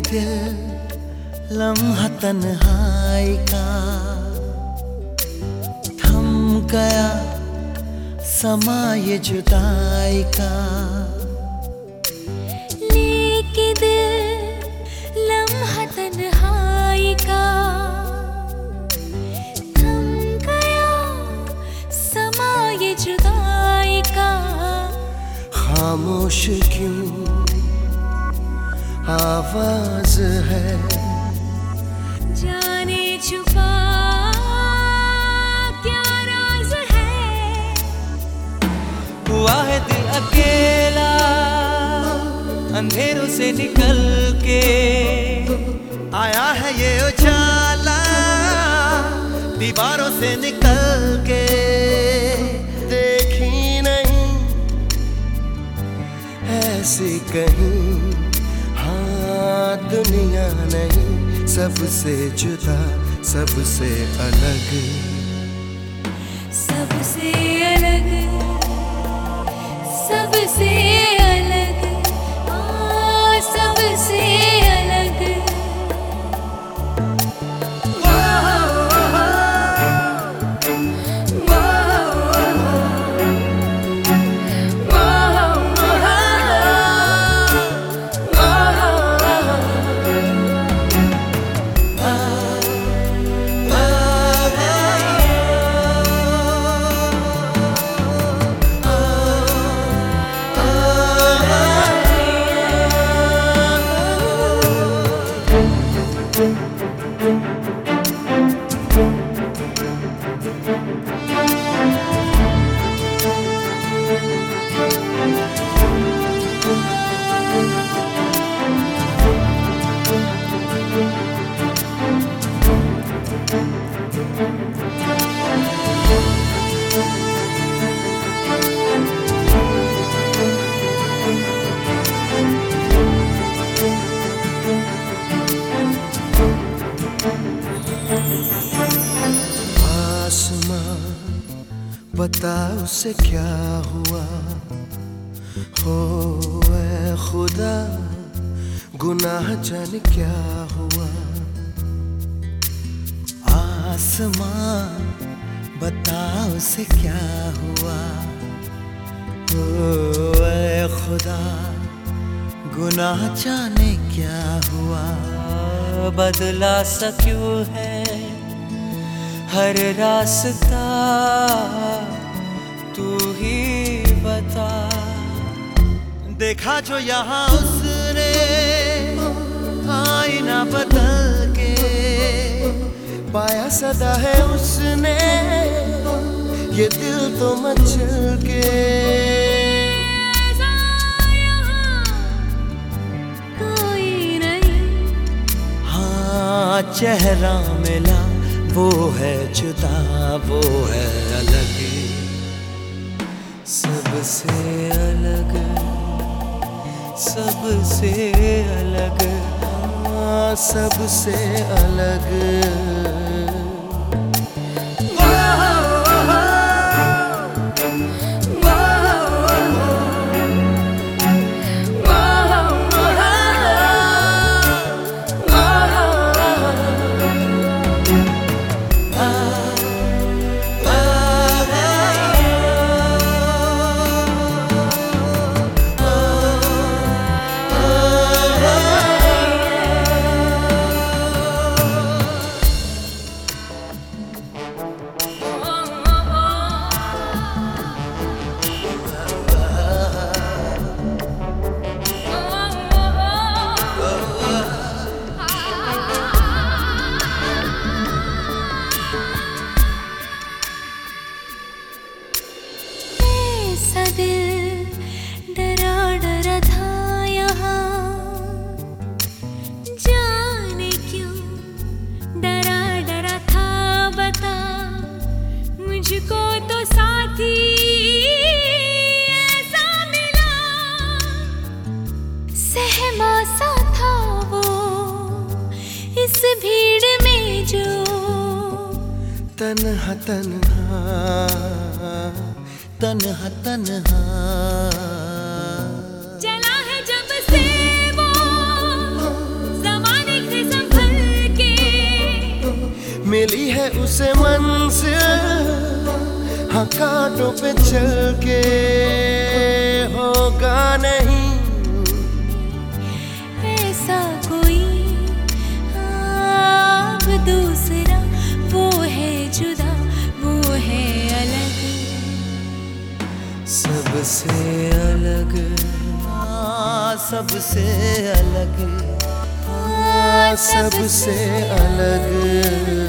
दिल लम्हा तन्हाई का थम गया समा ये जुदाई का। लेके दिल लम्हा तन्हाई का थम गया समा ये जुदाई का। खामोश क्यों आवाज़ है। जाने छुपा क्या राज है? हुआ है दिल अकेला अंधेरों से निकल के। आया है ये उजाला दीवारों से निकल के। देखी नहीं ऐसी कहीं दुनिया नहीं सबसे जुदा सबसे अलग। सबसे अलग सबसे आसमां बता उसे क्या हुआ? हो ऐ खुदा, गुनाह जाने क्या हुआ? आसमां, बता उसे क्या हुआ? हो खुदा, गुनाह जाने क्या हुआ? बदला सा क्यों है? हर रास्ता तू ही बता। देखा जो यहाँ उसने आईना बदल के पाया सदा है उसने ये दिल तो मचल के। कोई नहीं। हाँ चेहरा मिला वो है जुदा वो है अलग। सबसे अलग सबसे अलग हाँ सबसे अलग। ऐसा तन हतन तन हतन है से मिली है उसे मन हाँ हकाटों पे चल के। होगा नहीं जुदा वो है अलग। सबसे अलग। हाँ, सबसे अलग। हाँ, सबसे अलग।